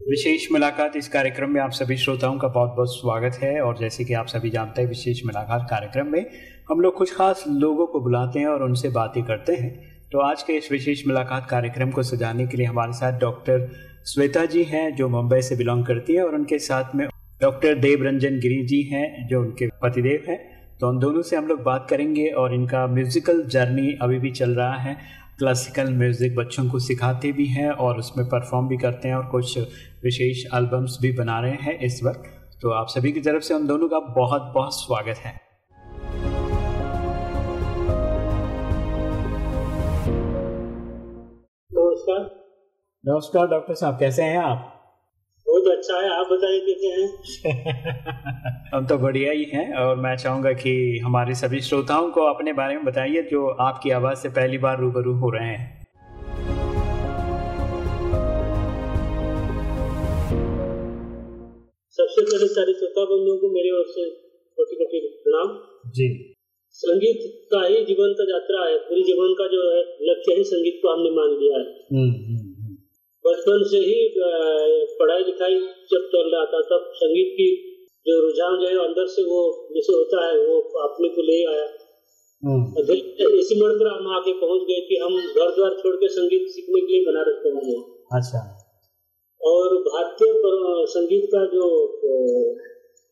विशेष मुलाकात इस कार्यक्रम में आप सभी श्रोताओं का बहुत बहुत स्वागत है और जैसे कि आप सभी जानते हैं, विशेष मुलाकात कार्यक्रम में हम लोग कुछ खास लोगों को बुलाते हैं और उनसे बातें करते हैं। तो आज के इस विशेष मुलाकात कार्यक्रम को सजाने के लिए हमारे साथ डॉक्टर श्वेता जी हैं, जो मुंबई से बिलोंग करती है और उनके साथ में डॉक्टर देव रंजन गिरी जी हैं, जो उनके पतिदेव हैं। तो उन दोनों से हम लोग बात करेंगे और इनका म्यूजिकल जर्नी अभी भी चल रहा है। क्लासिकल म्यूज़िक बच्चों को सिखाते भी हैं और उसमें परफॉर्म भी करते हैं और कुछ विशेष एल्बम्स भी बना रहे हैं इस वक्त। तो आप सभी की तरफ़ से उन दोनों का बहुत बहुत स्वागत है। नमस्कार। नमस्कार डॉक्टर साहब कैसे हैं आप? बहुत अच्छा है आप बताइए कैसे हैं? हम तो बढ़िया ही हैं और मैं चाहूँगा कि हमारे सभी श्रोताओं को अपने बारे में बताइए जो आपकी आवाज़ से पहली बार रूबरू हो रहे हैं। सबसे पहले सारे श्रोता बंधुओं को मेरे ओर से कोटि कोटि प्रणाम। जी। संगीत का ही जीवन का यात्रा है पूरी जीवन का जो है लक्ष्य ही संगीत को हमने मान लिया है। हम्म, हम्म। बचपन से ही पढ़ाई लिखाई जब चल रहा था तब संगीत की जो रुझान जो है अंदर से वो जैसे होता है वो अपने को ले आया। इसी मोड़ पर हम आके पहुँच गए कि हम घर द्वार छोड़ के संगीत सीखने के लिए बनारस पहुँच गए। अच्छा। और भारतीय संगीत का जो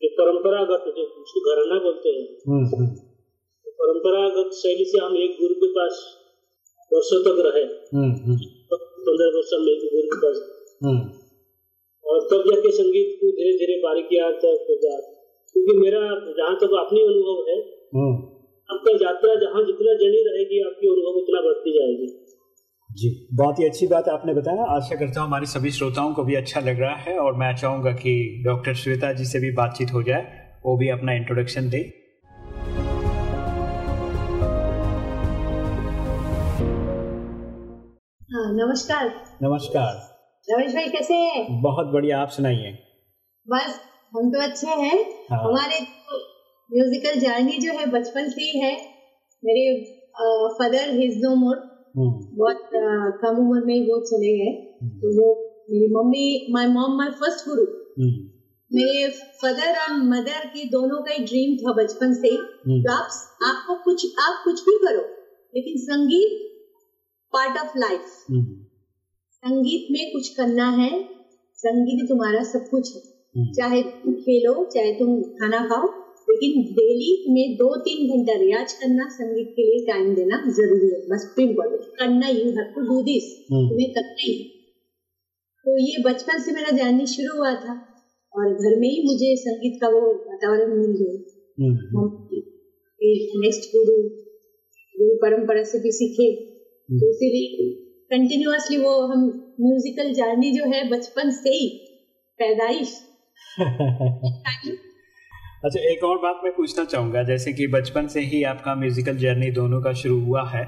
परंपरागत जो उसको घराना बोलते हैं परंपरागत शैली से हम एक गुरु के पास वर्षों तक रहे। पंद्रह वर्ष में एक गुरु के और तब जाके संगीत को धीरे धीरे बारीकियाँ तक क्योंकि मेरा जहाँ तक अपनी अनुभव है आपका यात्रा जहाँ जितना जनी रहेगी आपकी अनुभव उतना बढ़ती जाएगी। जी बहुत ही अच्छी बात आपने बताया। आशा करता हूँ हमारे सभी श्रोताओं को भी अच्छा लग रहा है और मैं चाहूँगा कि डॉक्टर श्वेता जी से भी बातचीत हो जाए वो भी अपना इंट्रोडक्शन दे। हाँ नमस्कार। नमस्कार। रमेश भाई कैसे हैं? बहुत बढ़िया आप सुनाइए। बस हम तो अच्छे हैं। हाँ। हमारे तो म्यूजिकल जर्नी जो है बचपन से ही है। मेरे फादर हिज नो मोर बहुत कम उम्र में ही वो चले गए। हम्म। तो वो मेरी mummy my mom my first guru मेरे फादर और मदर के दोनों का ही ड्रीम था बचपन से ही। हम्म। तो आप आपको कुछ आप कुछ भी करो लेकिन संगीत पार्ट ऑफ़ लाइफ संगीत में कुछ करना है संगीत तुम्हारा सब कुछ है। हम्म। चाहे तुम खेलो चाहे तुम खाना खाओ लेकिन डेली तुम्हें दो तीन घंटा रियाज करना संगीत के लिए टाइम देना ज़रूरी है। बस सिंपल करना you have to do this तुम्हें करना ही तो ये बचपन से मेरा जाननी शुरू हुआ था और घर में ही मुझे संगीत का वो वातावरण मिल गया। नेक्स्ट गुरु गुरु परंपरा से भी सीखे। तो इसीलिए कंटिन्यूसली वो हम म्यूजिकल जर्नी जो है बचपन से ही पैदाइश। अच्छा एक और बात मैं पूछना चाहूँगा, जैसे कि बचपन से ही आपका म्यूजिकल जर्नी दोनों का शुरू हुआ है।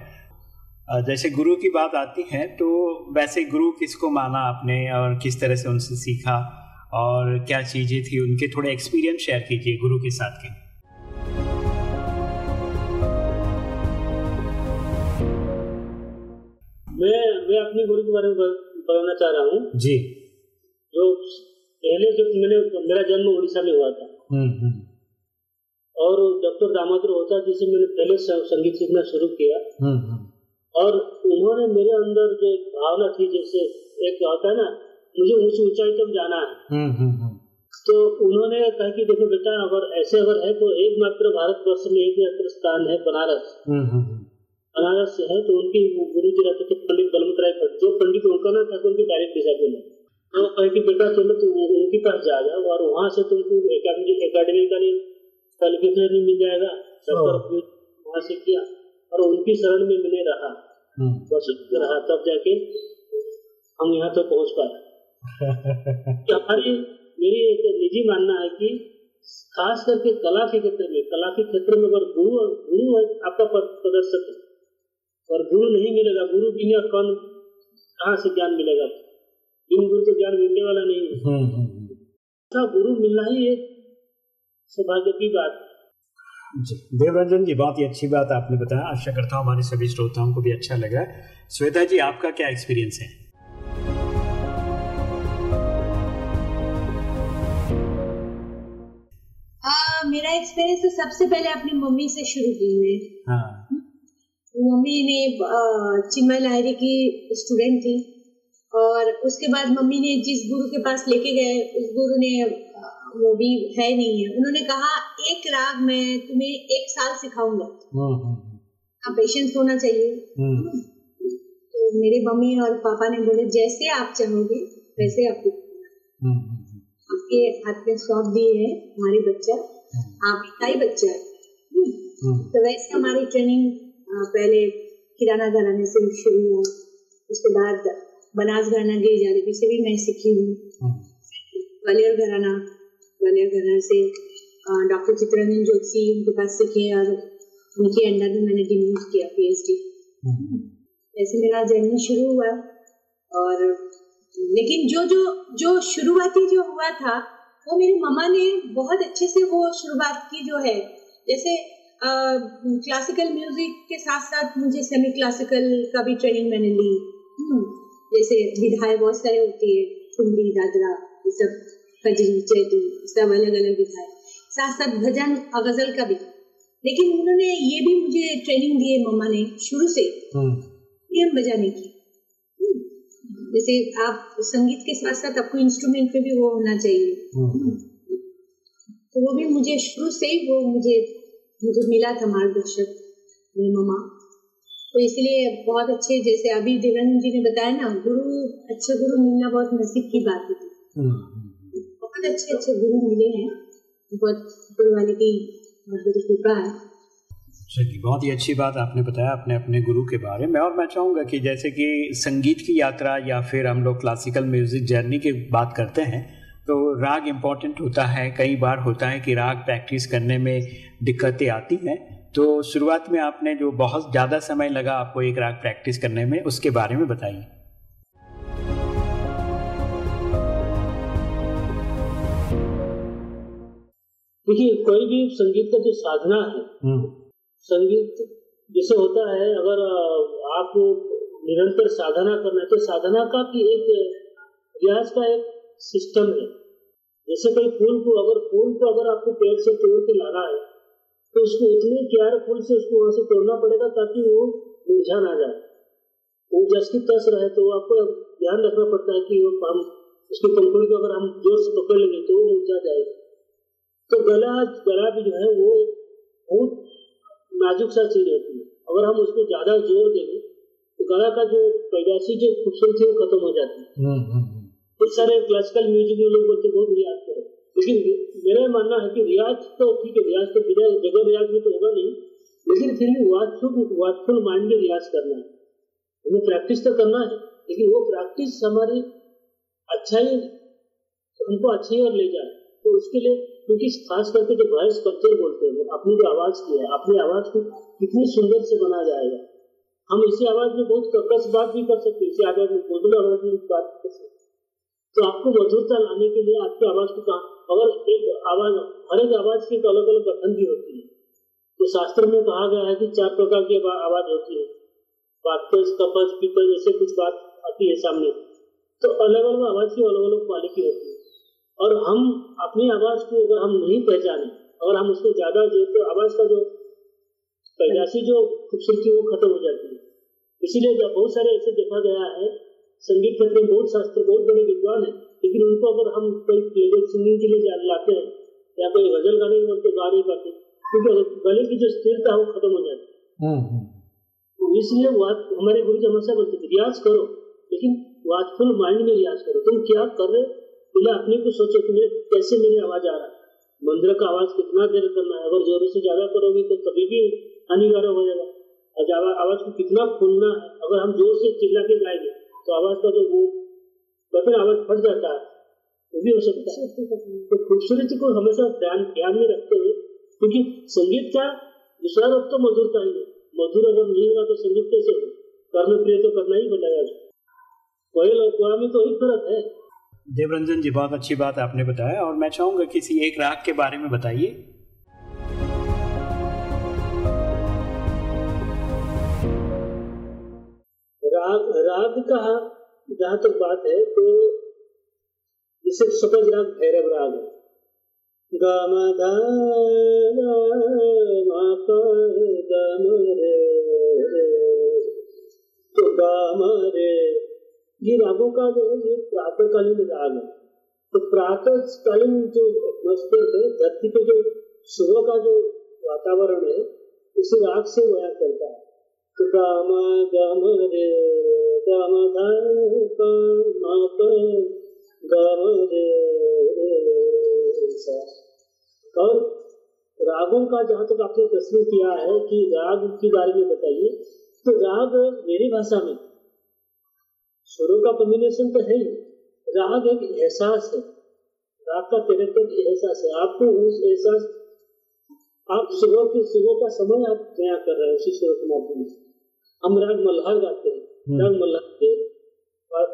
जैसे गुरु की बात आती है तो वैसे गुरु किसको माना आपने और किस तरह से उनसे सीखा? और क्या चीज़ें थी? उनके थोड़े एक्सपीरियंस शेयर कीजिए गुरु के साथ के। मैं मैं अपने गुरु के बारे में बताना चाह रहा हूँ। जी। जो पहले जब मैंने मेरा जन्म उड़ीसा में हुआ था। हम्म, हम्म। और डॉक्टर दामोदर होता जिसे मैंने पहले संगीत सीखना शुरू किया। हम्म, और उन्होंने मेरे अंदर जो एक भावना थी जैसे एक होता है ना मुझे ऊँची ऊंचाई तक जाना है। तो उन्होंने कहा कि देखो बेटा अगर ऐसे अगर है तो एकमात्र भारतवर्ष में एक मात्र स्थान है बनारस। बनारस से है तो उनकी गुरु जी रहते थे पंडित बलवंत राय भट्ट। जो पंडित उनका ना था उनके डायरेक्ट डिसाइबल है तो कहे कि बेटा चलो तुम उनके पास जा जाओ और वहाँ से तुमको एकेडमी का नहीं क्वालिफिकेशन नहीं मिल जाएगा। वहाँ से किया। और उनकी शरण में मैंने रहा। बस रहा। तब जाके हम यहाँ तक पहुँच पाए। हमारी मेरी एक निजी मानना है कि खास करके कला के क्षेत्र में कला के क्षेत्र में अगर गुरु गुरु आपका प्रदर्शक है और गुरु नहीं मिलेगा गुरु बिना कौन कहाँ से ज्ञान मिलेगा? बिन गुरु तो ज्ञान मिलने वाला नहीं है। अच्छा गुरु मिलना ही एक सौभाग्य की बात जी देवरंजन जी बहुत ही अच्छी बात आपने बताया। आशा करता हूँ हमारे सभी श्रोताओं को भी अच्छा लगा श्वेता जी आपका क्या एक्सपीरियंस है? मेरा एक्सपीरियंस तो सबसे पहले अपनी मम्मी से शुरू की मैं हाँ। मम्मी ने चिन्मय लाहरी की स्टूडेंट थी और उसके बाद मम्मी ने जिस गुरु के पास लेके गए उस गुरु ने वो भी है नहीं है। उन्होंने कहा एक राग मैं तुम्हें एक साल सिखाऊँगा। पेशेंस हाँ, हाँ, होना चाहिए। तो मेरे मम्मी और पापा ने बोले जैसे आप चाहोगे वैसे आपको आपके हाथ में सौंप दिए है हमारे बच्चा। आपका ही बच्चा है। हम्म। तो वैसे हमारी ट्रेनिंग पहले किराना घराने से शुरू हुआ उसके बाद बनास घराना गिर से भी मैं सीखी हूँ हम्म। ग्वालियर घराना ग्वालियर घराना से डॉक्टर चित्ररंजन जोशी उनके पास सीखे और उनके अंडर में मैंने डिम्यूज किया पीएचडी हम्म। ऐसे मेरा जर्नी शुरू हुआ और लेकिन जो जो जो शुरुआती जो हुआ था वो मेरी मम्मा ने बहुत अच्छे से वो शुरुआत की जो है जैसे क्लासिकल म्यूज़िक के साथ साथ मुझे सेमी क्लासिकल का भी ट्रेनिंग मैंने ली। हम्म, जैसे विधाएँ बहुत सारे होती है ठुमरी दादरा ये सब कजरी चैती सब अलग अलग विधाएँ साथ साथ भजन और गज़ल का भी। लेकिन उन्होंने ये भी मुझे ट्रेनिंग दी है मम्मा ने शुरू से। नियम हम्म। बजाने की। जैसे आप संगीत के साथ साथ आपको इंस्ट्रूमेंट पे भी वो होना चाहिए। हम्म। तो वो भी मुझे शुरू से ही वो मुझे मुझे मिला था मार्गदर्शक मेरी मम्मा। तो इसलिए बहुत अच्छे जैसे अभी देवानंद जी ने बताया ना गुरु अच्छे गुरु मिलना बहुत नसीब की बात है। हम्म। बहुत अच्छे अच्छे गुरु मिले हैं। बहुत गुरु वाले की कृपा है। चलिए बहुत ही अच्छी बात आपने बताया अपने अपने गुरु के बारे में। और मैं चाहूँगा कि जैसे कि संगीत की यात्रा या फिर हम लोग क्लासिकल म्यूज़िक जर्नी की बात करते हैं तो राग इंपॉर्टेंट होता है कई बार होता है कि राग प्रैक्टिस करने में दिक्कतें आती हैं। तो शुरुआत में आपने जो बहुत ज़्यादा समय लगा आपको एक राग प्रैक्टिस करने में उसके बारे में बताइए। देखिए कोई भी संगीत का जो साधना है हम्म। संगीत जैसे होता है अगर आप निरंतर साधना करना है तो साधना का भी एक रियाज का एक सिस्टम है। जैसे कोई फूल को अगर फूल को अगर आपको पेड़ से तोड़ के लाना है तो उसको उतने फूल से उसको वहाँ से तोड़ना पड़ेगा ताकि वो मुरझा ना जाए। वो जस की तस रहे तो आपको ध्यान रखना पड़ता है कि वो हम उसकी पंखुड़ी को अगर हम ज़ोर से पकड़ लेंगे तो वो मुरझा जाएगा। तो गला गला भी जो है वो बहुत नाजुक सा चीज़ होती है। अगर हम उसको ज़्यादा ज़ोर देंगे तो गला का जो पैदाशी जो खूबसूरती है वो खत्म हो जाती है। हम्म, हम्म, हम्म। कुछ सारे क्लासिकल म्यूज़िक में लोग बोलते बहुत रियाज करो। लेकिन मेरा मानना है कि रियाज तो ठीक है, रियाज तो बिना जगह रियाज में तो होगा नहीं, लेकिन फिर भी वाचफुल वाचफुल माइंड में रियाज करना है। हमें प्रैक्टिस तो करना है, लेकिन वो प्रैक्टिस हमारी अच्छा ही हमको अच्छी और ले जाए। तो उसके लिए क्योंकि खास करके जो वॉइस कल्चर बोलते हैं अपनी जो आवाज़ की है अपनी आवाज़ को कितनी सुंदर से बना जाएगा। हम इसी आवाज़ में बहुत कर्कश बात भी कर सकते हैं, इसी आवाज़ में मधुर आवाज़ में बात कर सकते तो आपको मधुरता लाने के लिए आपकी आवाज़ को कहा। अगर एक आवाज़, हर एक आवाज़ की एक अलग अलग गठन भी होती है। तो शास्त्र में कहा गया है कि चार प्रकार की आवाज़ होती है। बातज कपज पीपल जैसे कुछ बात आती है सामने। तो अलग अलग आवाज़ की अलग अलग क्वालिटी होती है। और हम अपनी आवाज़ को अगर हम नहीं पहचाने, अगर हम उसको ज़्यादा जो तो आवाज़ का जो पैदाशी जो खूबसूरती वो खत्म हो जाती है। इसीलिए बहुत सारे ऐसे देखा गया है संगीत क्षेत्र में बहुत शास्त्र बहुत बड़े विद्वान है लेकिन उनको अगर हम कोई प्लेबैक सिंगिंग के लिए लाते हैं या कोई गज़ल गाने बोलते गा नहीं पाते क्योंकि गले की जो स्थिरता है वो खत्म हो जाती है। हम्म, हम्म। तो इसलिए हमारे गुरु जी हमेशा बोलते थे रियाज करो लेकिन वाचफुल माइंड में रियाज करो तुम क्या कर रहे पहले अपने को सोचो कि मेरे कैसे मेरी आवाज़ आ रहा है? मंदिर का आवाज़ कितना देर करना है? अगर जोरों से ज़्यादा करोगे तो कभी भी हानिकारक हो जाएगा। आवाज़ को कितना खोलना है? अगर हम ज़ोर से चिल्ला के गाएँगे तो आवाज़ का जो वो बटन आवाज़ फट जाता है, वो भी हो सकता है। तो खूबसूरती को हमेशा ध्यान ध्यान में रखते हुए, क्योंकि संगीत का विचार तो मधुरता ही है। मधुर अगर नहीं होगा तो संगीत कैसे हो कर्ण प्रिय तो करना ही बनेगा कोयल और कुआ में तो ही फ़र्क है। देवरंजन जी, बहुत अच्छी बात आपने बताया, और मैं चाहूँगा किसी एक राग के बारे में बताइए। राग राग का जहाँ तक बात है तो जैसे सपज राग, भैरव राग है। गम रे। तो गम रे। ये रागों का जो है, ये प्रातःकालीन राग है। तो प्रातःकालीन जो मस्तर है, धरती पे जो सुबह का जो वातावरण है, उसी राग से बयान करता है। गम गम रे गम ध और रागों का जहाँ तक आपने प्रश्न किया है कि राग के बारे में बताइए तो राग मेरी भाषा में। स्वरों का कॉम्बिनेशन तो है ही। राग एक एहसास है। राग का कैरेक्टर एहसास है। आपको उस एहसास, आप सुबह के सुबह का समय आप बयां कर रहे हैं उसी स्वरों के माध्यम से। हम राग मल्हार गाते हैं। राग मल्हार के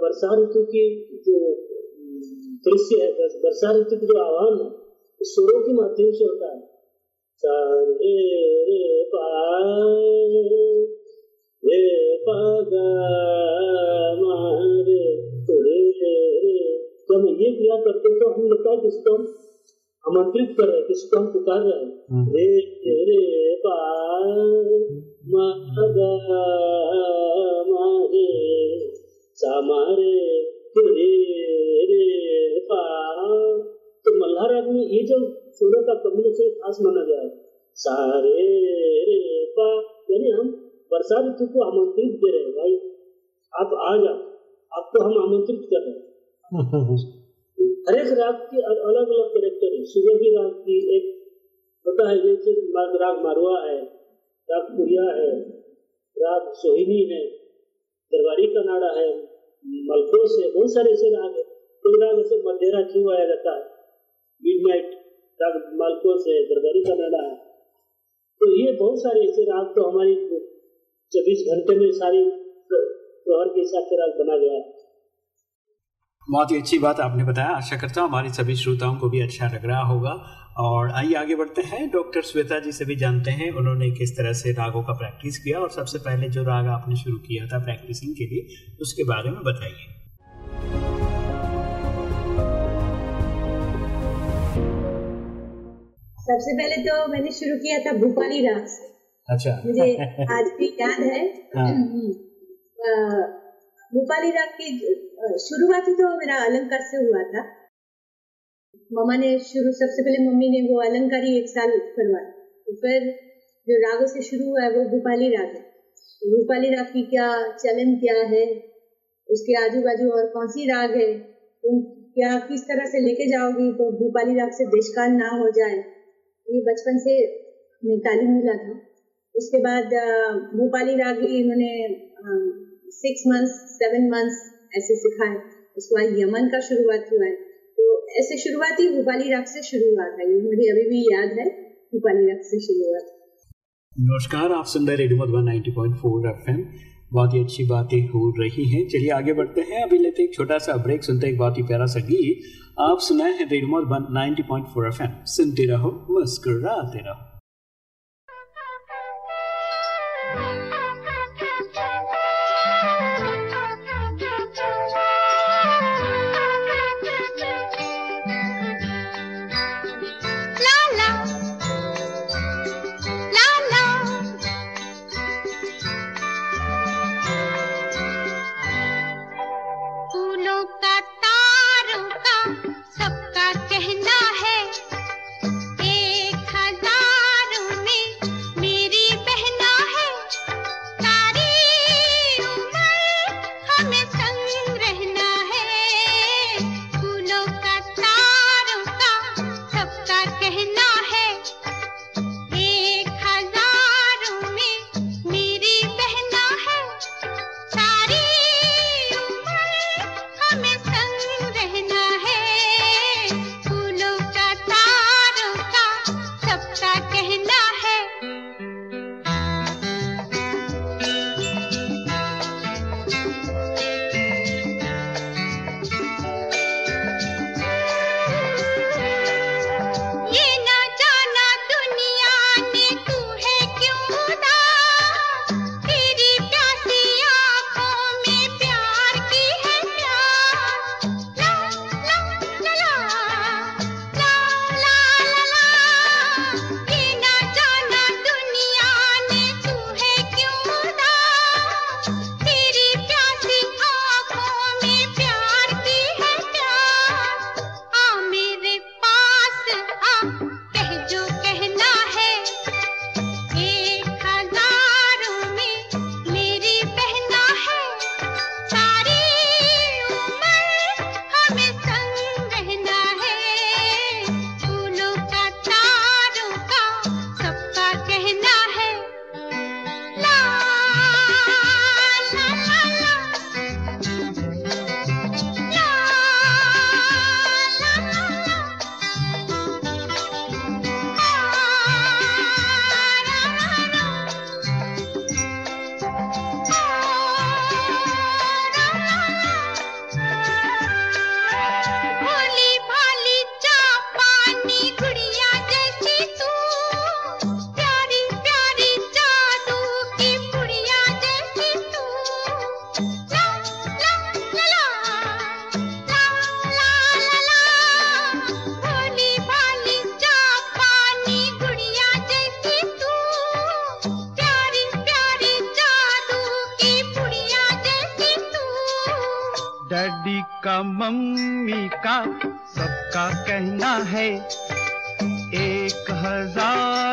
वर्षा ऋतु की जो दृश्य है वर्षा ऋतु की जो आह्वान है स्वरों के माध्यम से होता है। रे रे पा रे पा रे जब हम ये क्रिया करते तो हम लगता है किसको हम आमंत्रित कर रहे हैं किसको हम पुकार रहे हैं। रे रे पा तो मल्हार राग में ये जो सूर्य का कॉम्बिनेशन खास माना गया है सारे रे पा यानी हम वर्षा ऋतु को आमंत्रित दे रहे हैं भाई आप आ जाओ आपको हम आमंत्रित कर रहे हैं हर एक राग की अलग अलग कैरेक्टर है सुबह की राग की एक होता है जैसे राग मारवा है राग है। राग सोहिनी है, दरबारी का नाड़ा है, मलकोस है, बहुत सारे ऐसे राग है। कोई राग ऐसे मध्यरा क्यों आया जाता है? मिडनाइट राग मालकोस है, दरबारी का नाड़ा है। तो ये बहुत सारे ऐसे राग तो हमारी चौबीस घंटे में सारी प्रहर के हिसाब से राग बना गया है। बहुत ही अच्छी बात आपने बताया। आशा करता हूँ हमारे सभी श्रोताओं को भी अच्छा लग रहा होगा। और आइए आगे बढ़ते हैं। डॉक्टर श्वेता जी से भी जानते हैं उन्होंने किस तरह से रागों का प्रैक्टिस किया और सबसे पहले जो राग आपने शुरू किया था प्रैक्टिसिंग के लिए उसके बारे में बताइए। सबसे पहले तो मैंने शुरू किया था भूपाली राग से। अच्छा। मुझे आज भी याद है। भूपाली राग की शुरुआत तो मेरा अलंकार से हुआ था। मम्मा ने शुरू, सबसे पहले मम्मी ने वो अलंकार ही एक साल करवाया। तो फिर जो रागों से शुरू हुआ है, वो भूपाली राग है। भूपाली राग की क्या चलन क्या है? उसके आजू बाजू और कौन सी राग है? तुम क्या, किस तरह से लेके जाओगी तो भूपाली राग से देशकाल ना हो जाए? ये बचपन से तालीम मिला था उसके बाद भोपाली राग ही इन्होंने सिक्स मंथ्स सेवन मंथ्स ऐसे सिखाए। उसके बाद यमन का शुरुआत हुआ है। तो ऐसे शुरुआती भोपाली राग से शुरू हुआ था। ये मुझे अभी भी याद है, भोपाली राग से शुरू हुआ नमस्कार, आप सुन रहे रेडियो मधुबन 90.4 एफएम। बहुत ही अच्छी बातें हो रही हैं। चलिए आगे बढ़ते हैं। अभी लेते एक छोटा सा ब्रेक। सुनते एक बहुत ही प्यारा सा गीत। आप सुनाए हैं रेडियो मधुबन 90.4 एफएम। सुनते रहो, मुस्कुराते रहो।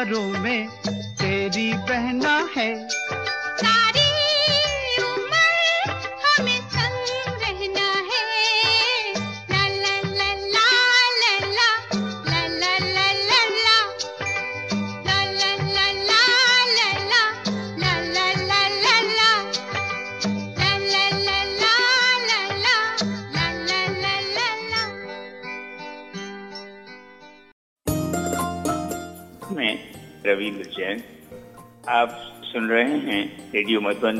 हज़ारों में तेरी बहना है। रविंद्र जैन। आप सुन रहे हैं रेडियो मधुबन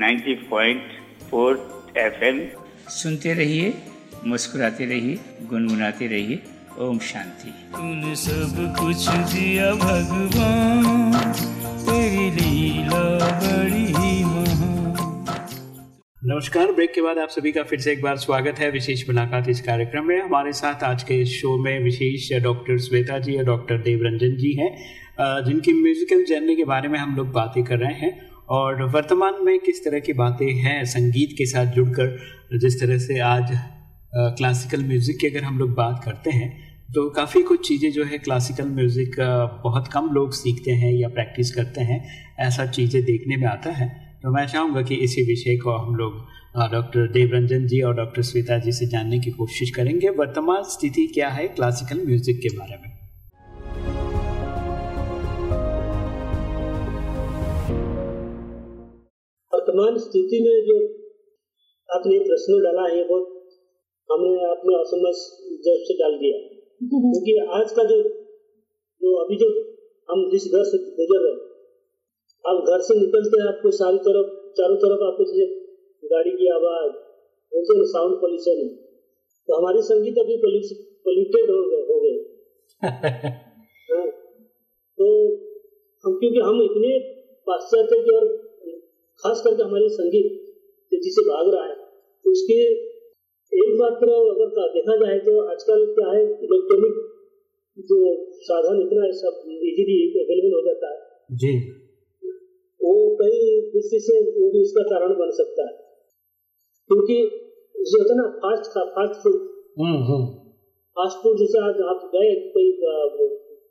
90.4 एफएम। सुनते रहिए मुस्कुराते रहिए गुनगुनाते रहिए। ओम शांति। तूने सब कुछ दिया भगवान तेरी लीला बड़ी नमस्कार ब्रेक के बाद आप सभी का फिर से एक बार स्वागत है। विशेष मुलाकात इस कार्यक्रम में। हमारे साथ आज के शो में विशेष डॉक्टर श्वेता जी और डॉक्टर देवरंजन जी हैं। जिनकी म्यूजिकल जर्नी के बारे में हम लोग बातें कर रहे हैं और वर्तमान में किस तरह की बातें हैं संगीत के साथ जुड़कर, जिस तरह से आज क्लासिकल म्यूज़िक की अगर हम लोग बात करते हैं तो काफ़ी कुछ चीज़ें जो है क्लासिकल म्यूज़िक बहुत कम लोग सीखते हैं या प्रैक्टिस करते हैं, ऐसा चीज़ें देखने में आता है। तो मैं चाहूँगा कि इसी विषय को हम लोग डॉक्टर देवरंजन जी और डॉक्टर श्वेता जी से जानने की कोशिश करेंगे। वर्तमान स्थिति क्या है क्लासिकल म्यूज़िक के बारे में? वर्तमान स्थिति में जो आपने प्रश्न डाला है बहुत हमें आपने असमझ जब से डाल दिया। क्योंकि आज का जो जो अभी जो हम जिस घर से गुजर रहे आप घर से निकलते हैं आपको सारी तरफ़ चारों तरफ़ आपको गाड़ी की आवाज़ बोलते साउंड पोल्यूशन है। तो हमारी संगीत अभी पोल्यूटेड हो गए हो गए। हाँ, तो हम क्योंकि हम इतने पाश्चात्य के और खास करके हमारे संगीत जिसे भाग रहा है तो उसके एक बात पर अगर देखा जाए तो आजकल क्या है इलेक्ट्रॉनिक जो साधन इतना है सब इजीली अवेलेबल हो जाता है। जी। वो कई दृष्टि से वो भी इसका कारण बन सकता है। क्योंकि जो होता ना फास्ट का फास्ट फ़ूड फास्ट फ़ूड जैसे आज आप गए कोई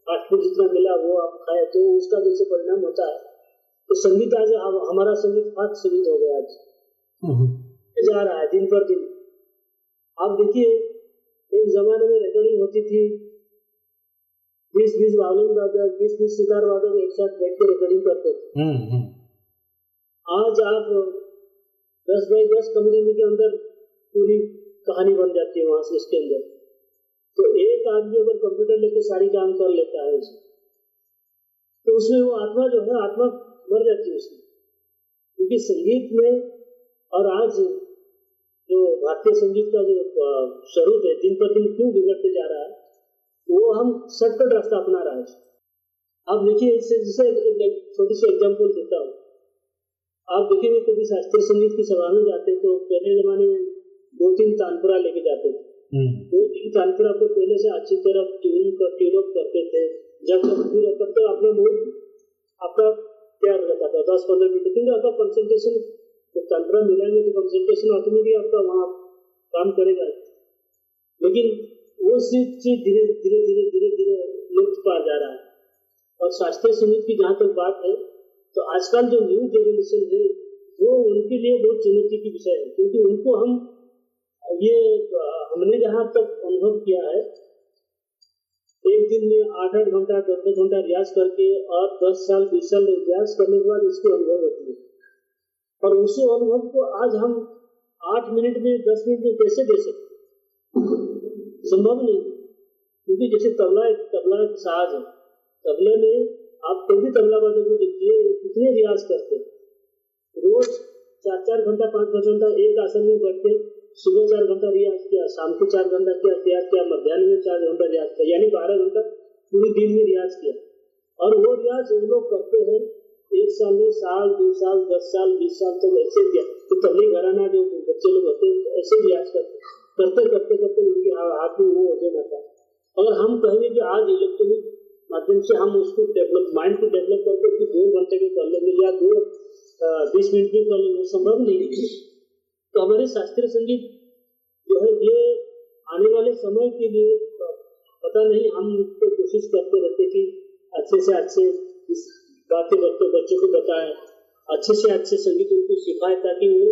फास्ट फ़ूड जितना मिला वो आप खाए तो उसका जैसे परिणाम होता है। तो संगीत आज हमारा संगीत फास्ट संगीत हो गया आज। हम्म। जा रहा है दिन पर दिन। आप देखिए एक जमाने में रिकॉर्डिंग होती थी। बीस बीस वायलिन वादक बीस बीस सितार वादक एक साथ बैठ के रिकॉर्डिंग करते थे। हम्म, हम्म। आज आप दस बाई दस कमरे के अंदर पूरी कहानी बन जाती है वहाँ से इसके अंदर। तो एक आदमी अगर कंप्यूटर लेके सारी काम कर लेता है। उसे तो उसमें वो आत्मा जो है आत्मा मर जाती है। उसमें क्योंकि संगीत में और आज जो भारतीय संगीत का जो स्वरूप है दिन पर दिन क्यों बिगड़ते जा रहा है वो हम शॉर्टकट रास्ता अपना रहा है। आप देखिए इससे जैसे छोटी सी एग्ज़ाम्पल देता हूँ। आप देखेंगे कभी शास्त्रीय संगीत की सभा में जाते तो पहले जमाने में दो तीन तानपुरा लेके जाते थे। हम्म। दो तीन तानपुरा को पहले से अच्छी तरह ट्यून कर ट्यून अप करते थे। जब तक पूरा तब तक अपना मूड आपका तैयार रहता था। दस पंद्रह मिनट क्योंकि आपका कंसंट्रेशन तो तंत्र मिलाएँगे तो कंसंट्रेशन ऑटोमेटिक आपका वहाँ काम करेगा। लेकिन वो चीज़ धीरे धीरे धीरे धीरे धीरे लुप्त पा जा रहा है। और शास्त्रीय संगीत की जहाँ तक बात है तो आजकल जो न्यू जनरेशन है, वो उनके लिए बहुत चुनौती की विषय है। क्योंकि उनको हम, ये, हमने जहाँ तक अनुभव किया है एक दिन में आठ आठ घंटा, दस दस घंटा रियाज करके और दस साल, बीस साल रियाज करने के बाद उसके अनुभव होती है। और उसी अनुभव को आज हम आठ मिनट में, दस मिनट में कैसे दे सकते संभव नहीं। क्योंकि जैसे तबला एक तबला एक साज है। तबले में आप कोई भी तबला वाले को देखिए वो कितने रियाज करते हैं। रोज चार चार घंटा, पाँच पाँच घंटा एक आसन में बैठते सुबह चार घंटा रियाज किया, शाम को चार घंटा किया, रियाज किया, मध्यान्ह में चार घंटा रियाज किया, यानी बारह घंटा पूरी दिन में रियाज किया। और वो रियाज उन लोग करते हैं एक साल में साल, दो साल, दस साल, बीस साल तो ऐसे किया। तो तबली घराना जो बच्चे लोग होते हैं, ऐसे रियाज करते करते करते करते उनके हाथ में वो हो जाता अगर हम कहेंगे कि आज इलेक्ट्रॉनिक माध्यम से हम उसको डेवलप माइंड को डेवलप करके दो घंटे में कर लेंगे या दो बीस मिनट में कर लेंगे संभव नहीं तो हमारे शास्त्रीय संगीत जो है, ये आने वाले समय के लिए पता नहीं, हम तो कोशिश करते रहते कि अच्छे से अच्छे इस गाते वक्त बच्चों को बताएँ, अच्छे से अच्छे संगीत उनको सिखाए, ताकि वो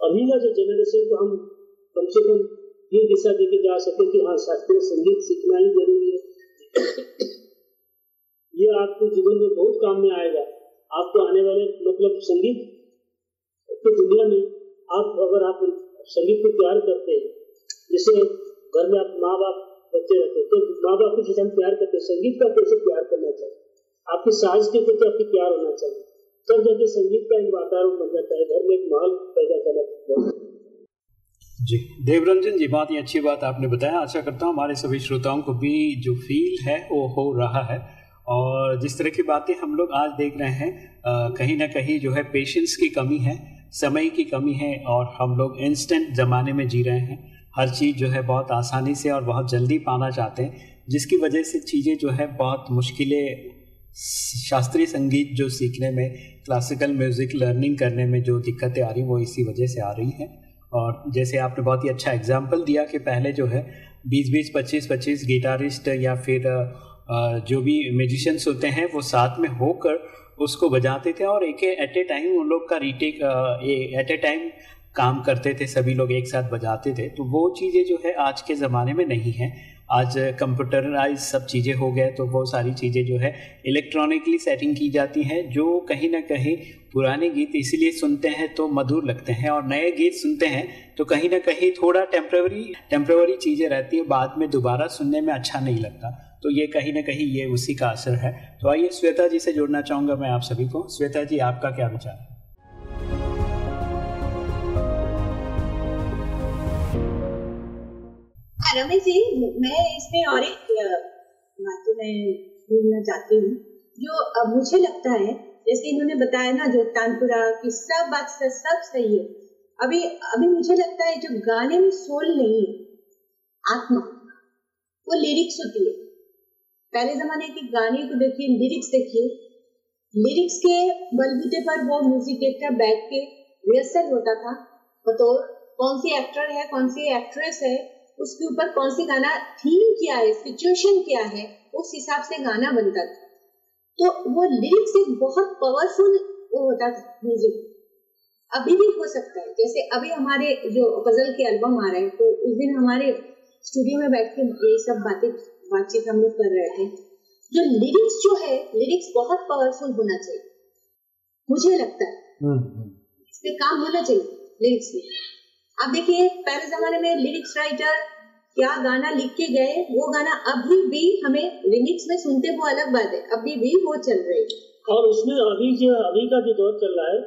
अभी का जो जनरेशन को हम कम से कम ये दिशा दे के जा सके कि हाँ शास्त्रीय संगीत सीखना ही ज़रूरी है। ये आपके जीवन में बहुत काम में आएगा। आपको आने वाले मतलब संगीत की दुनिया में आप अगर आप संगीत को प्यार करते हैं जैसे घर में आप माँ बाप बच्चे रहते हैं तो माँ बाप को जैसे हम प्यार करते संगीत का कैसे प्यार करना चाहिए आपकी साज के प्रति आपकी प्यार होना चाहिए। तब जाके संगीत का एक वातावरण बन जाता है घर में एक माहौल पैदा करना जी देवरंजन जी बात ही अच्छी बात आपने बताया। आशा करता हूँ हमारे सभी श्रोताओं को भी जो फील है वो हो रहा है। और जिस तरह की बातें हम लोग आज देख रहे हैं आ, कहीं ना कहीं जो है पेशेंस की कमी है। समय की कमी है और हम लोग इंस्टेंट ज़माने में जी रहे हैं। हर चीज़ जो है बहुत आसानी से और बहुत जल्दी पाना चाहते हैं, जिसकी वजह से चीज़ें जो है बहुत मुश्किलें, शास्त्रीय संगीत जो सीखने में क्लासिकल म्यूज़िक लर्निंग करने में जो दिक्कतें आ रही वो इसी वजह से आ रही हैं। और जैसे आपने बहुत ही अच्छा एग्ज़ाम्पल दिया कि पहले जो है बीस बीस, पच्चीस पच्चीस गिटारिस्ट या फिर जो भी म्यूजिशंस होते हैं, वो साथ में होकर उसको बजाते थे और एक एट ए टाइम उन लोग का रीटेक एट ए टाइम काम करते थे, सभी लोग एक साथ बजाते थे। तो वो चीज़ें जो है आज के ज़माने में नहीं हैं। आज कंप्यूटराइज सब चीज़ें हो गए तो वो सारी चीज़ें जो है इलेक्ट्रॉनिकली सेटिंग की जाती हैं, जो कहीं ना कहीं पुराने गीत इसीलिए सुनते हैं तो मधुर लगते हैं और नए गीत सुनते हैं तो कहीं ना कहीं थोड़ा टेम्प्रेवरी टेम्प्रेवरी चीज़ें रहती हैं, बाद में दोबारा सुनने में अच्छा नहीं लगता। तो ये कहीं ना कहीं ये उसी का असर है। तो आइए श्वेता जी से जोड़ना चाहूँगा मैं आप सभी को। श्वेता जी, आपका क्या विचार? है रमेश जी, मैं इसमें और एक बात तो मैं बोलना चाहती हूँ। जो मुझे लगता है, जैसे इन्होंने बताया ना, जो तानपुरा की सब बात सब सही है। अभी अभी मुझे लगता है जो गाने में सोल नहीं है, आत्मा, वो लिरिक्स होती है। पहले जमाने के गाने को देखिए लिरिक्स देखिए। लिरिक्स के बलबूते पर वो म्यूज़िक डायरेक्टर बैठ के रिहर्सल होता था। बतौर कौन सी एक्टर है, कौन सी एक्ट्रेस है, उसके ऊपर कौन सी गाना थीम क्या है सिचुएशन क्या है, उस हिसाब से गाना बनता था। तो वो लिरिक्स एक बहुत पावरफुल वो होता था म्यूज़िक अभी भी हो सकता है। जैसे अभी हमारे जो गज़ल के एल्बम आ रहे हैं तो उस दिन हमारे स्टूडियो में बैठ के ये सब बातें बातचीत हम लोग कर रहे थे। जो लिरिक्स जो है लिरिक्स बहुत पावरफुल होना चाहिए। मुझे लगता है। हम्म, हम्म। इस पे काम होना चाहिए लिरिक्स में अब देखिए पहले जमाने में लिरिक्स राइटर क्या गाना लिख के गए वो गाना अभी भी हमें लिरिक्स में सुनते वो अलग बात है। अभी भी वो चल रही है। और उसमें अभी जो अभी का जो दौर चल रहा है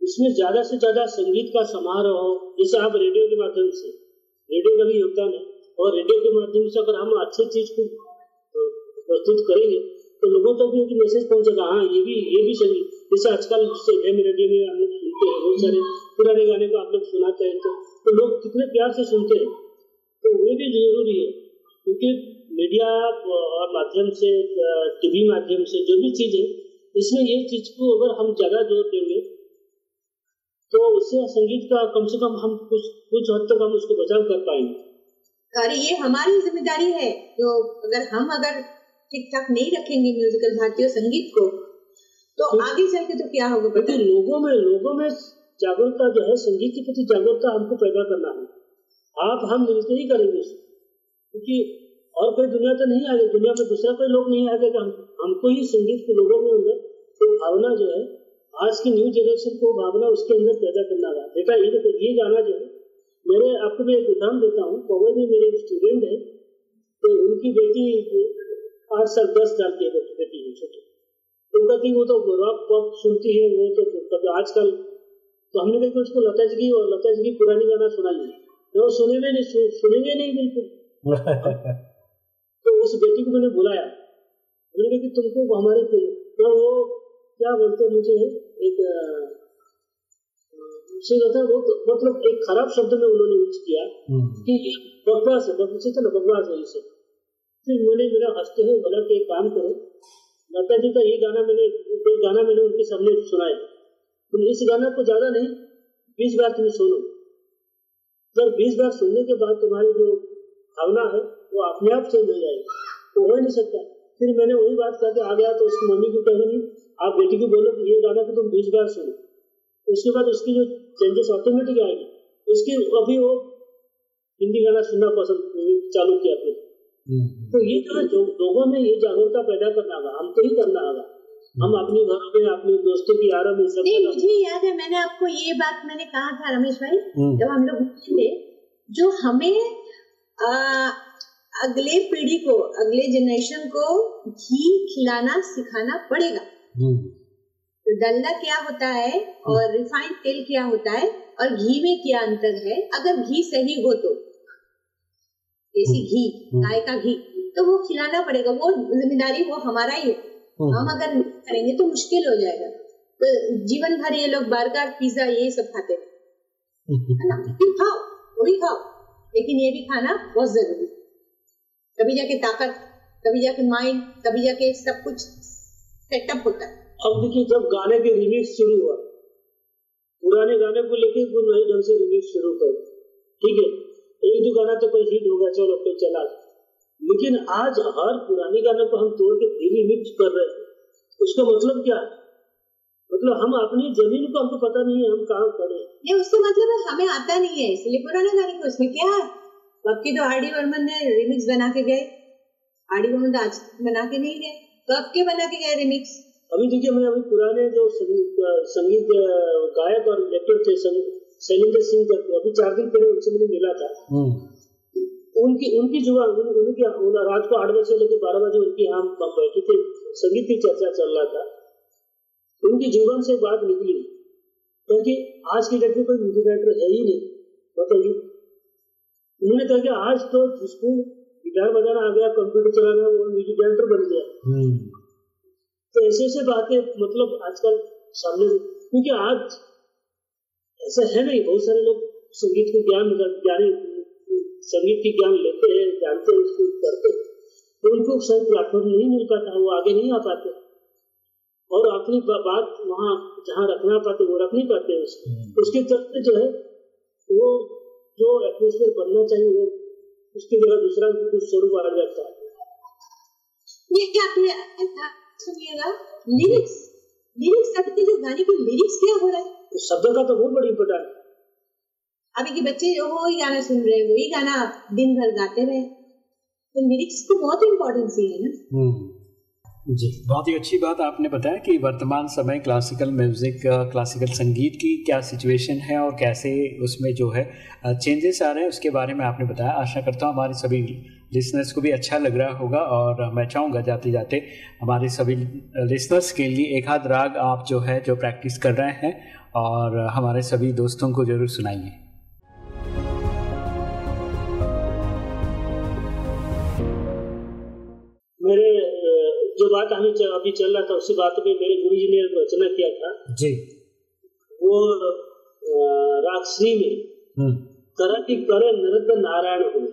उसमें ज़्यादा से ज़्यादा संगीत का समारोह जैसे आप रेडियो के माध्यम से। रेडियो का भी योगदान है। और रेडियो के माध्यम से अगर हम अच्छी चीज़ को प्रस्तुत करेंगे तो लोगों तक भी मैसेज पहुंचेगा। हाँ ये भी ये भी सही। जैसे आजकल एम रेडियो में हम लोग सुनते हैं बहुत सारे पुराने गाने को आप लोग सुनाते हैं तो, तो लोग कितने प्यार से सुनते हैं। तो वो भी ज़रूरी है क्योंकि मीडिया और माध्यम से टीवी माध्यम से जो भी चीज़ है इसमें ये चीज़ को अगर हम ज़्यादा ज़ोर देंगे तो उससे संगीत का कम से कम हम कुछ कुछ हद तक हम उसको बचाव कर पाएँगे। अरे ये हमारी ज़िम्मेदारी है। जो अगर हम अगर ठीक ठाक नहीं रखेंगे म्यूजिकल भारतीय संगीत को तो, आगे चल के तो क्या होगा? पता लोगों में लोगों में जागरूकता जो है संगीत के प्रति जागरूकता हमको पैदा करना है। आप हम मिलकर ही करेंगे क्योंकि और कोई दुनिया तो नहीं आ गई दुनिया में दूसरा कोई लोग नहीं आ हम हमको ही संगीत के लोगों में अंदर तो भावना जो है आज की न्यू जनरेशन को भावना उसके अंदर पैदा करना रहा बेटा ये देखो ये गाना जो है मेरे आपको मैं एक उदाहरण देता हूँ। पवन में मेरे स्टूडेंट है तो उनकी बेटी आठ साल दस साल की बेटी बेटी है छोटी। तो कहती वो तो रॉक पॉप सुनती है वो तो कभी आजकल तो हमने देखो उसको लता जी और लता जी पुरानी गाना सुना सुनाई वो सुनेंगे नहीं सु, सुनेंगे नहीं बिल्कुल। तो उस बेटी को मैंने बुलाया। मैंने कहा कि तुमको हमारे थे तो वो क्या बोलते मुझे एक तो, मतलब एक खराब शब्द में उन्होंने यूज़ किया। कि बकवास है बकवास है ना बकवास है इसे फिर मैंने मेरा हँसते हुए बोला कि एक काम करो लता जी का ये गाना मैंने कोई गाना मैंने उनके सामने सुनाया। तुम इस गाना को ज़्यादा नहीं बीस बार तुम सुनो। जब बीस बार सुनने के बाद तुम्हारी जो भावना है वो अपने आप चेंज हो जाएगी। वो हो नहीं सकता। फिर मैंने वही बात करके आ गया तो उसकी मम्मी को कह आप बेटी को बोलो कि ये गाना को तुम बीस बार सुनो। उसके बाद उसकी जो चेंजेस ऑटोमेटिक आएगी। उसकी अभी वो हिंदी गाना सुनना पसंद चालू किया फिर हम्म। तो ये जो लोगों में ये जागरूकता पैदा करना होगा हम तो ही करना होगा। हम अपने घरों में अपने दोस्तों की आराम में सब मुझे याद है मैंने आपको ये बात मैंने कहा था रमेश भाई हम्म। जब हम लोग थे जो हमें आ, अगले पीढ़ी को अगले जनरेशन को घी खिलाना सिखाना पड़ेगा। हम्म। तो डलडा क्या होता है और रिफाइंड तेल क्या होता है और घी में क्या अंतर है? अगर घी सही हो तो। देसी हम्म। घी गाय का घी तो वो खिलाना पड़ेगा। वो ज़िम्मेदारी वो हमारा ही है। हम्म। हम अगर करेंगे तो मुश्किल हो जाएगा। तो जीवन भर ये लोग बर्गर पिज्जा ये सब खाते हम्म। है ना? खाओ वो भी खाओ लेकिन ये भी खाना बहुत ज़रूरी तभी जाके ताकत तभी जाके माइंड तभी जाके सब कुछ सेटअप होता है। अब देखिए, जब गाने के रिमिक्स शुरू हुआ, पुराने गाने को लेके कोई नए ढंग से रिमिक्स शुरू कर ठीक है, एक दो गाना तो कोई हिट होगा, चलो कोई चला लेकिन आज हर पुराने गाने को हम तोड़ के फिर मिक्स कर रहे हैं। उसका मतलब क्या है? मतलब हम अपनी ज़मीन को हमको पता नहीं है, हम कहाँ खड़े ये उसका मतलब है हमें आता नहीं है, इसलिए पुराने गाने को उसमें क्या है? बाकी तो आर डी वर्मन ने रिमिक्स बना के गए। आर डी वर्मन तो आज बना के नहीं गए। कब के बना के गए रिमिक्स अभी देखिए मैं अभी पुराने जो संगीत गायक और लेक्टर थे शैलेंद्र सिंह अभी चार दिन पहले उनसे मुझे मिला था। हम्म। उनकी उनकी जो उनकी रात को आठ बजे से लेकर बारह बजे उनकी हम बैठे थे संगीत की चर्चा चल रहा था। उनकी जीवन से बात निकली। क्योंकि आज की डेट में कोई म्यूज़िक डायरेक्टर है ही नहीं। बताइए उन्होंने कहा कि आज तो जिसको गिटार बजाना आ गया कंप्यूटर चला गया वो म्यूज़िक डायरेक्टर बन गया। हम्म। तो ऐसे ऐसे बातें मतलब आजकल सामने क्योंकि आज ऐसा है नहीं बहुत सारे लोग संगीत को ज्ञान ज्ञानी संगीत की ज्ञान लेते हैं जानते हैं उसको करते तो उनको सही प्लेटफॉर्म नहीं मिल पाता वो आगे नहीं आ पाते। और अपनी बात वहाँ जहाँ रखना पाते वो रख नहीं पाते उसको हम्म। उसके चलते जो है वो जो एटमोसफेयर बनना चाहिए वो उसकी जगह दूसरा कुछ स्वरूप आ जाता है। ये क्या सुनिएगा। लिरिक्स लिरिक्स आपके जो गाने की लिरिक्स क्या हो रहा है? तो शब्द का तो बहुत बड़ी इम्पोर्टेंट अभी के बच्चे वो ही गाना सुन रहे हैं वही गाना दिन भर गाते रहे। तो लिरिक्स तो बहुत इम्पोर्टेंस है ना? हम्म। जी। बहुत ही अच्छी बात आपने बताया कि वर्तमान समय क्लासिकल म्यूज़िक क्लासिकल संगीत की क्या सिचुएशन है और कैसे उसमें जो है चेंजेस आ रहे हैं उसके बारे में आपने बताया। आशा करता हूँ हमारे सभी लिसनर्स को भी अच्छा लग रहा होगा और मैं चाहूँगा जाते जाते हमारे सभी लिसनर्स के लिए एक हाथ राग आप जो है जो प्रैक्टिस कर रहे हैं और हमारे सभी दोस्तों को ज़रूर सुनाइए। मेरे जो बात हमें अभी चल रहा था उसी बात पे मेरे गुरु जी ने रचना किया था। जी। वो रागश्री में करति हम्म। करे नृत्य नारायण हुए।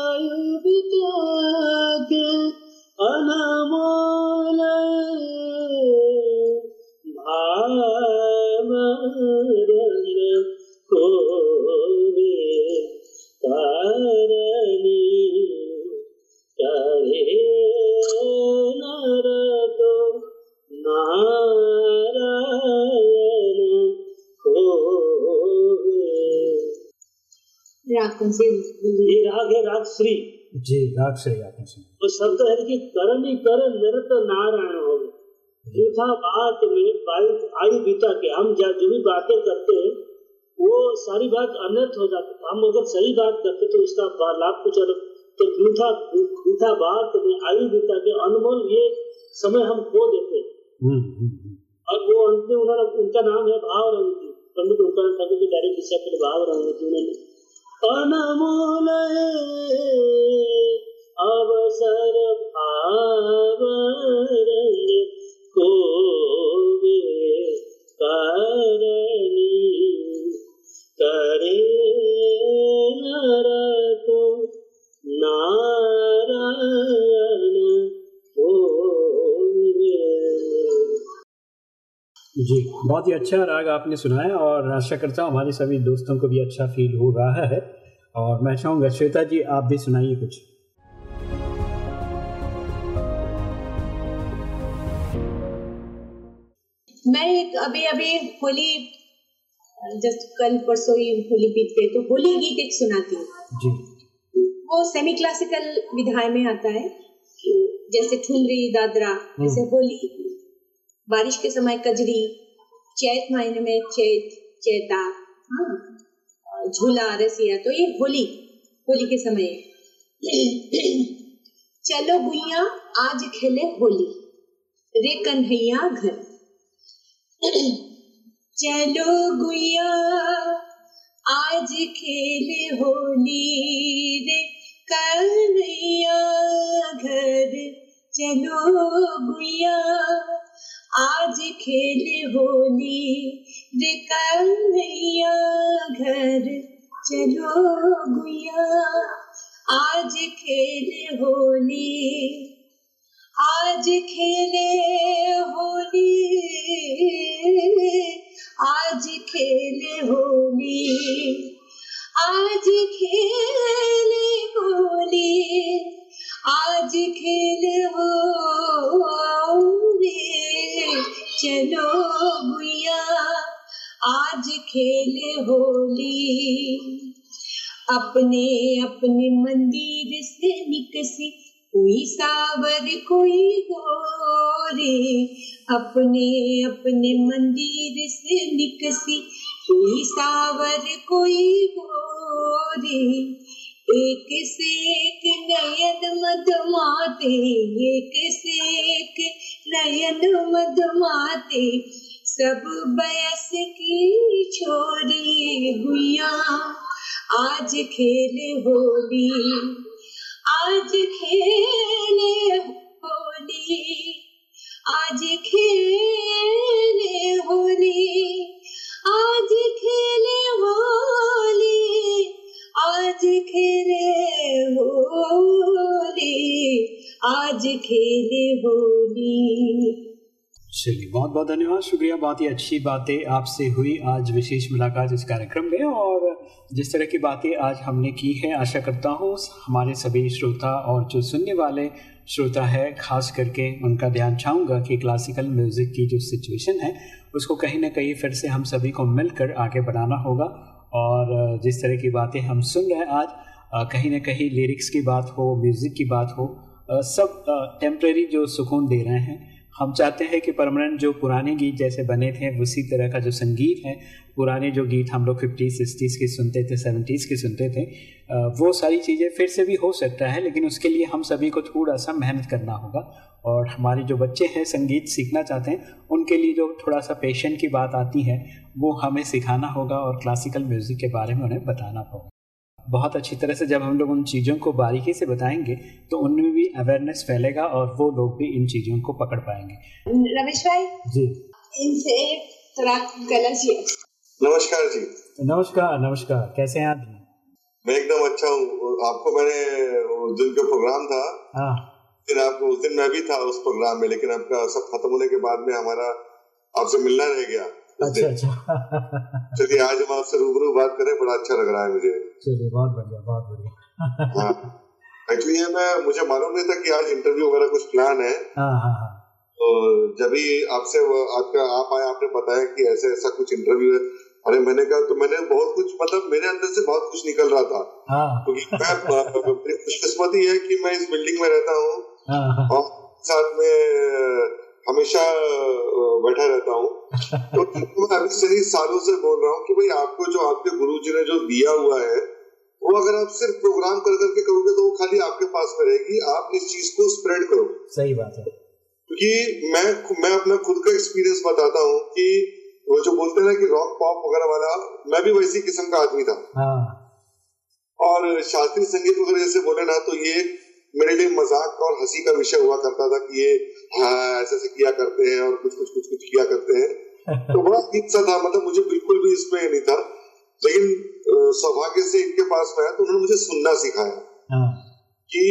श्री जी राग श्री आपने सुना। तो शब्द है कि करनी कर निरत नारायण हो झूठा बात में आयु बीता के हम जो भी बातें करते हैं वो सारी बात अनर्थ हो जाती। हम अगर सही बात करते तो उसका लाभ कुछ अलग। तो झूठा झूठा बात में आयु बीता के अनमोल ये समय हम खो देते हम्म, हम्म, हम्म। और वो अंत में उन्होंने उनका नाम है भाव रंगी पंडित उपकरण ठाकुर की डायरेक्ट डिसाइपल भाव रंगी उन्होंने अनमोल अवसर भाव रंग जी। बहुत ही अच्छा राग आपने सुनाया और आशा करता हूँ हमारे सभी दोस्तों को भी अच्छा फील हो रहा है। और मैं चाहूँगा श्वेता जी आप भी सुनाइए कुछ। मैं एक अभी अभी होली जस्ट कल परसों ही होली बीत गए तो होली गीत एक सुनाती हूँ। वो सेमी क्लासिकल विधाय में आता है जैसे ठुमरी दादरा। जैसे होली बारिश के समय कजरी, चैत महीने में चैत, चैता हाँ झूला, रसिया तो ये होली होली के समय चलो गुइया, आज खेले होली। रे कन्हैया घर। चलो गुइया, आज खेले होली। रे कन्हैया घर। चलो गुइया आज खेले होली रे घर, चलो गुया आज खेले होली, आज खेले होली, आज खेले होली। आज खेले होली, आज खेले होली। चलो भैया आज खेले होली। अपने अपने मंदिर से निकसी, कोई सावर, कोई गोरे। अपने अपने मंदिर से निकसी, कोई सावर, कोई गोरे। एक से एक नयन मधुमाते एक से एक नयन मधुमाते सब बयस की छोरी गुया आज खेले होली, आज खेले होली, आज खेले होली, आज होली, आज खेले होली। चलिए, बहुत बहुत धन्यवाद। शुक्रिया, बहुत ही अच्छी बातें आपसे हुई आज विशेष मुलाकात इस कार्यक्रम में और जिस तरह की बातें आज हमने की है, आशा करता हूँ हमारे सभी श्रोता और जो सुनने वाले श्रोता है, खास करके उनका ध्यान चाहूँगा कि क्लासिकल म्यूज़िक की जो सिचुएशन है, उसको कहीं ना कहीं फिर से हम सभी को मिलकर आगे बढ़ाना होगा और जिस तरह की बातें हम सुन रहे हैं आज कहीं ना कहीं लिरिक्स की बात हो म्यूज़िक की बात हो सब टेम्प्रेरी जो सुकून दे रहे हैं। हम चाहते हैं कि परमानेंट जो पुराने गीत जैसे बने थे उसी तरह का जो संगीत है, पुराने जो गीत हम लोग फिफ्टीज़ सिक्सटीज़ के सुनते थे सेवेंटीज़ के सुनते थे वो सारी चीज़ें फिर से भी हो सकता है, लेकिन उसके लिए हम सभी को थोड़ा सा मेहनत करना होगा। और हमारे जो बच्चे हैं, संगीत सीखना चाहते हैं, उनके लिए जो थोड़ा सा पेशेंट की बात आती है, वो हमें सिखाना होगा और क्लासिकल म्यूज़िक के बारे में उन्हें बताना होगा। बहुत अच्छी तरह से जब हम लोग उन चीज़ों को बारीकी से बताएँगे तो उनमें भी अवेयरनेस फैलेगा और वो लोग भी इन चीज़ों को पकड़ पाएँगे। रमेश भाई? जी। इनसे थोड़ा नमस्कार जी। नमस्कार नमस्कार। कैसे हैं आप? मैं एकदम अच्छा हूँ। आपको मैंने उस दिन का प्रोग्राम था हाँ। दिन आप उस दिन मैं भी था उस प्रोग्राम में लेकिन आपका सब खत्म होने के बाद में हमारा आपसे मिलना रह गया। अच्छा अच्छा चलिए आज हम आपसे रूबरू बात करें बड़ा अच्छा लग रहा है मुझे। चलिए बहुत बढ़िया बहुत बढ़िया। एक्चुअली हाँ मैं मुझे मालूम नहीं था कि आज इंटरव्यू वगैरह कुछ प्लान है। हाँ हाँ हाँ। तो जब भी आपसे आपका आप आए आपने बताया कि ऐसे ऐसा कुछ इंटरव्यू है। अरे मैंने कहा तो मैंने बहुत कुछ मतलब मेरे अंदर से बहुत कुछ निकल रहा था। हाँ। क्योंकि मैं मेरी खुशकिस्मती है कि मैं इस बिल्डिंग में रहता हूँ। हाँ, हाँ। और साथ में हमेशा बैठा रहता हूँ। तो मैं अभी से ही सालों से बोल रहा हूँ कि भाई आपको जो आपके गुरु जी ने जो दिया हुआ है वो अगर आप सिर्फ़ प्रोग्राम कर करके करोगे तो वो खाली आपके पास में रहेगी। आप इस चीज़ को स्प्रेड करो सही बात है। क्योंकि मैं मैं अपना खुद का एक्सपीरियंस बताता हूँ कि वो जो बोलते हैं ना कि रॉक पॉप वगैरह वाला मैं भी वैसी किस्म का आदमी था। हाँ। और शास्त्रीय संगीत वगैरह जैसे बोले ना तो ये मेरे लिए मज़ाक और हँसी का विषय हुआ करता था कि ये हाँ ऐसे ऐसे किया करते हैं और कुछ कुछ कुछ कुछ किया करते हैं। तो बड़ा अजीब सा था मतलब मुझे बिल्कुल भी इसमें नहीं था। लेकिन सौभाग्य से इनके पास में आया तो उन्होंने मुझे सुनना सिखाया। हाँ। कि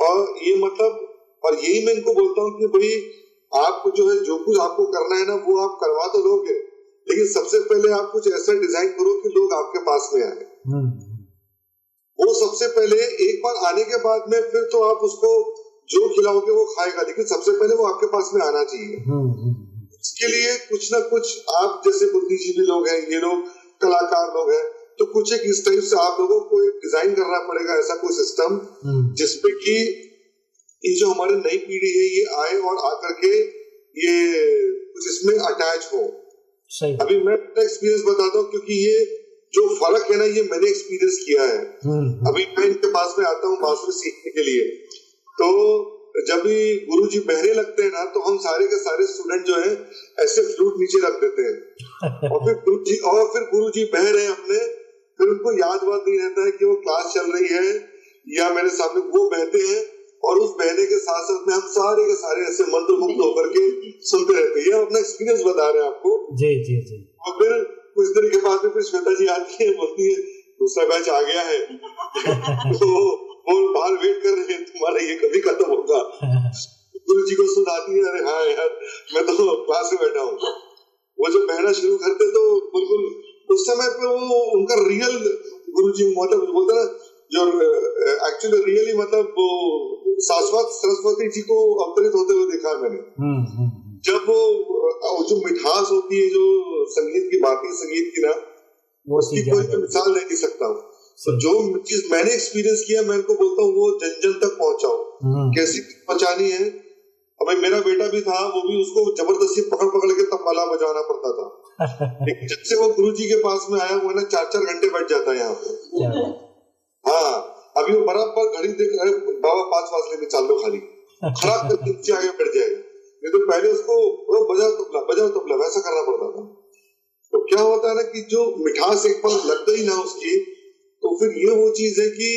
और ये मतलब और यही मैं इनको बोलता हूँ कि भाई आपको जो है जो कुछ आपको करना है ना वो आप करवा तो लोगे। लेकिन सबसे पहले आप कुछ ऐसा डिज़ाइन करो कि लोग आपके पास में आए। हम्म। वो सबसे पहले एक बार आने के बाद में फिर तो आप उसको जो खिलाओगे वो खाएगा लेकिन सबसे पहले वो आपके पास में आना चाहिए। हम्म, हम्म। इसके लिए कुछ ना कुछ आप जैसे बुद्धिजीवी लोग हैं ये लोग कलाकार लोग हैं तो कुछ एक इस टाइप से आप लोगों को डिज़ाइन करना पड़ेगा ऐसा कोई सिस्टम जिसपे कि ये जो हमारी नई पीढ़ी है ये आए और आकर के ये कुछ इसमें अटैच हो। सही। अभी मैं अपना एक्सपीरियंस बताता हूँ क्योंकि ये जो फ़र्क है ना ये मैंने एक्सपीरियंस किया है। हम्म। अभी मैं इनके पास में आता हूँ बांसुरी सीखने के लिए। तो जब भी गुरु जी बहरे लगते हैं ना तो हम सारे के सारे स्टूडेंट जो है ऐसे फ्लूट नीचे रख देते हैं। और फिर गुरु जी और फिर गुरु जी बह रहे हैं अपने फिर उनको याद बात नहीं रहता है कि वो क्लास चल रही है या मेरे सामने वो बहते हैं और उस बहने के साथ साथ में हम सारे के सारे ऐसे मंत्र मुक्त होकर के सुनते रहते हैं। ये अपना एक्सपीरियंस बता रहे हैं आपको। जी जी जी। और फिर कुछ देर के बाद में फिर श्वेता जी आती है बोलती है दूसरा बैच आ गया है। तो वो बाहर वेट कर रहे हैं तुम्हारा ये कभी खत्म होगा? गुरु जी को सुनाती है अरे हाँ यार मैं तो क्लास में बैठा हूँ। वो जब बहना शुरू करते तो बिल्कुल उस समय पे वो उनका रियल गुरु जी मतलब बोलते ना जो एक्चुअली रियली मतलब वो शाश्वत सरस्वती जी को अवतरित होते हुए देखा है मैंने। हम्म, हम्म। जब वो जो मिठास होती है जो संगीत की बाकी संगीत की ना उसकी कोई तो मिसाल नहीं दे सकता हूँ। तो जो चीज़ मैंने एक्सपीरियंस किया मैं उनको बोलता हूँ वो जन जन तक पहुंचाओ। कैसी पहुंचानी है? अब मेरा बेटा भी था वो भी उसको ज़बरदस्ती पकड़ पकड़ के तबला बजाना पड़ता था। लेकिन जब से वो गुरु जी के पास में आया वो ना चार चार घंटे बैठ जाता है यहाँ पे। हाँ अभी वो बराबर घड़ी देख रहे बाबा पाँच फासले में चाल लो खाली। खराब करके नीचे आगे बढ़ जाएगा। नहीं तो पहले उसको बजाओ तबला बजाओ तबला वैसा करना पड़ता था। तो क्या होता है ना कि जो मिठास एक बार लग गई ना उसकी तो फिर ये वो चीज़ है कि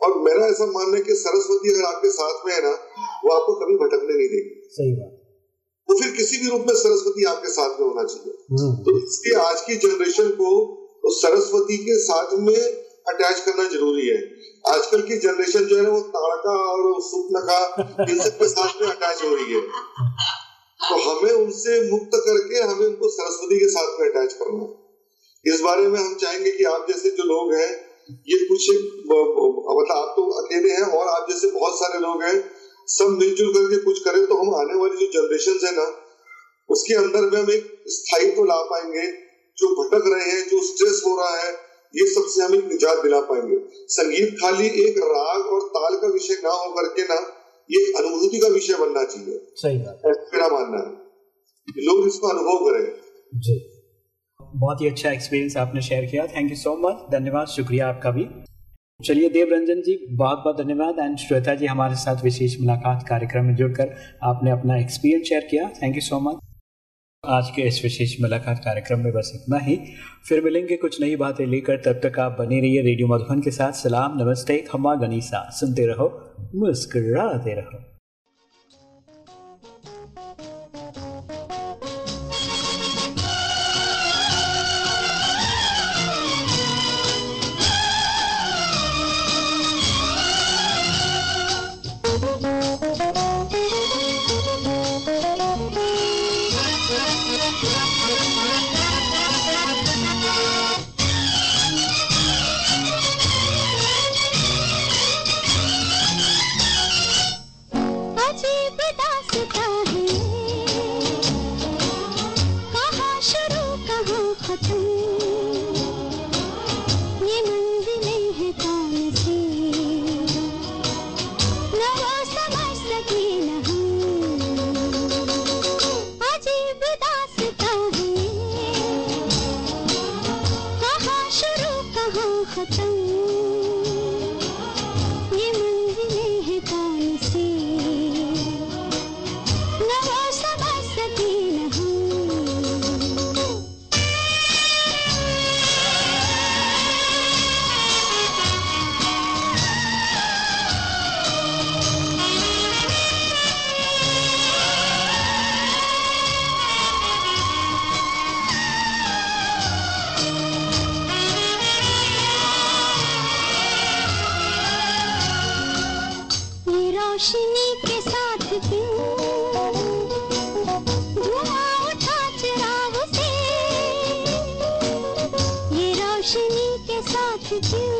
और मेरा ऐसा मानना है कि सरस्वती अगर आपके साथ में है ना वो आपको कभी भटकने नहीं देगी। सही बात। तो फिर किसी भी रूप में सरस्वती आपके साथ में होना चाहिए। हम्म। तो इसलिए आज की जनरेशन को तो सरस्वती के साथ में अटैच करना ज़रूरी है। आजकल की जनरेशन जो है ना, वो ताड़का और सूपनका इन सब के साथ में अटैच हो रही है। तो हमें उनसे मुक्त करके हमें उनको सरस्वती के साथ में अटैच करना है। इस बारे में हम चाहेंगे कि आप जैसे जो लोग हैं, ये कुछ मतलब आप तो अकेले हैं और आप जैसे बहुत सारे लोग हैं, सब मिलजुल करके कुछ करें तो हम आने वाली जो जनरेशन है ना, उसके अंदर में हम एक स्थायित्व ला पाएँगे। जो भटक रहे हैं, जो स्ट्रेस हो रहा है ये सबसे हम एक निजात दिला पाएँगे। संगीत खाली एक राग और ताल का विषय ना हो करके ना ये अनुभूति का विषय बनना चाहिए। सही बात। मेरा मानना है। लोग इसको अनुभव करें। जी। बहुत ही अच्छा एक्सपीरियंस आपने शेयर किया। थैंक यू सो मच धन्यवाद। शुक्रिया आपका भी। चलिए देव रंजन जी बहुत बहुत धन्यवाद। एंड श्वेता जी हमारे साथ विशेष मुलाकात कार्यक्रम में जुड़कर आपने अपना एक्सपीरियंस शेयर किया। थैंक यू सो मच आज के इस विशेष मुलाकात कार्यक्रम में बस इतना ही। फिर मिलेंगे कुछ नई बातें लेकर। तब तक आप बने रहिए रेडियो मधुबन के साथ। सलाम, नमस्ते, खम्मा, गनीसा। सुनते रहो, मुस्कुराते रहो। साथ